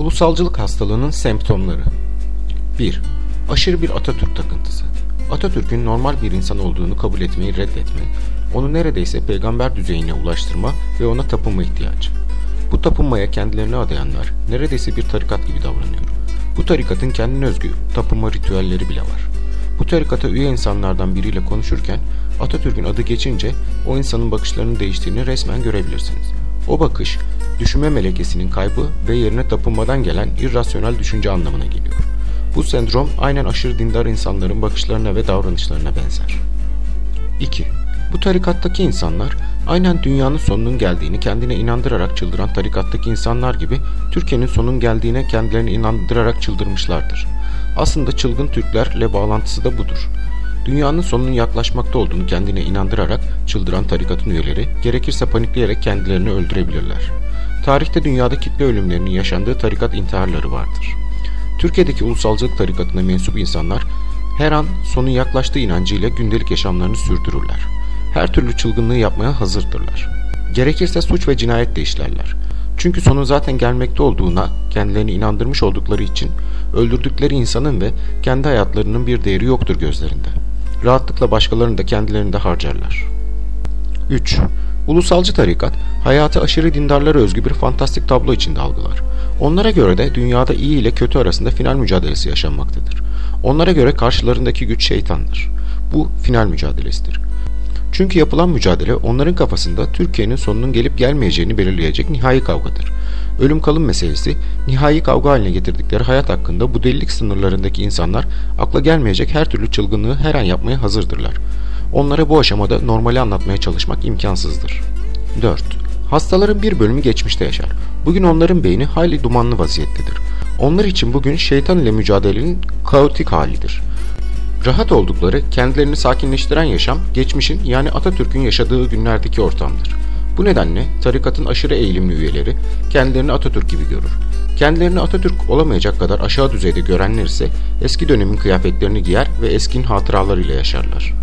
Ulusalcılık hastalığının semptomları 1. Aşırı bir Atatürk takıntısı. Atatürk'ün normal bir insan olduğunu kabul etmeyi reddetme, onu neredeyse peygamber düzeyine ulaştırma ve ona tapınma ihtiyacı. Bu tapınmaya kendilerini adayanlar neredeyse bir tarikat gibi davranıyor. Bu tarikatın kendine özgü tapınma ritüelleri bile var. Bu tarikata üye insanlardan biriyle konuşurken Atatürk'ün adı geçince o insanın bakışlarının değiştiğini resmen görebilirsiniz. O bakış, düşünme melekesinin kaybı ve yerine tapınmadan gelen irrasyonel düşünce anlamına geliyor. Bu sendrom aynen aşırı dindar insanların bakışlarına ve davranışlarına benzer. 2. Bu tarikattaki insanlar aynen dünyanın sonunun geldiğini kendine inandırarak çıldıran tarikattaki insanlar gibi Türkiye'nin sonun geldiğine kendilerini inandırarak çıldırmışlardır. Aslında çılgın Türklerle bağlantısı da budur. Dünyanın sonunun yaklaşmakta olduğunu kendine inandırarak çıldıran tarikatın üyeleri gerekirse panikleyerek kendilerini öldürebilirler. Tarihte dünyada kitle ölümlerinin yaşandığı tarikat intiharları vardır. Türkiye'deki ulusalcılık tarikatına mensup insanlar her an sonun yaklaştığı inancıyla gündelik yaşamlarını sürdürürler. Her türlü çılgınlığı yapmaya hazırdırlar. Gerekirse suç ve cinayet de işlerler. Çünkü sonun zaten gelmekte olduğuna kendilerini inandırmış oldukları için öldürdükleri insanın ve kendi hayatlarının bir değeri yoktur gözlerinde. Rahatlıkla başkalarını da kendilerini de harcarlar. 3. Ulusalcı tarikat, hayatı aşırı dindarlara özgü bir fantastik tablo içinde algılar. Onlara göre de dünyada iyi ile kötü arasında final mücadelesi yaşanmaktadır. Onlara göre karşılarındaki güç şeytandır. Bu final mücadelesidir. Çünkü yapılan mücadele onların kafasında Türkiye'nin sonunun gelip gelmeyeceğini belirleyecek nihai kavgadır. Ölüm kalım meselesi nihai kavga haline getirdikleri hayat hakkında bu delilik sınırlarındaki insanlar akla gelmeyecek her türlü çılgınlığı her an yapmaya hazırdırlar. Onlara bu aşamada normali anlatmaya çalışmak imkansızdır. 4. Hastaların bir bölümü geçmişte yaşar. Bugün onların beyni hayli dumanlı vaziyettedir. Onlar için bugün şeytan ile mücadelenin kaotik halidir. Rahat oldukları, kendilerini sakinleştiren yaşam, geçmişin yani Atatürk'ün yaşadığı günlerdeki ortamdır. Bu nedenle tarikatın aşırı eğilimli üyeleri kendilerini Atatürk gibi görür. Kendilerini Atatürk olamayacak kadar aşağı düzeyde görenler ise eski dönemin kıyafetlerini giyer ve eskin hatıralarıyla yaşarlar.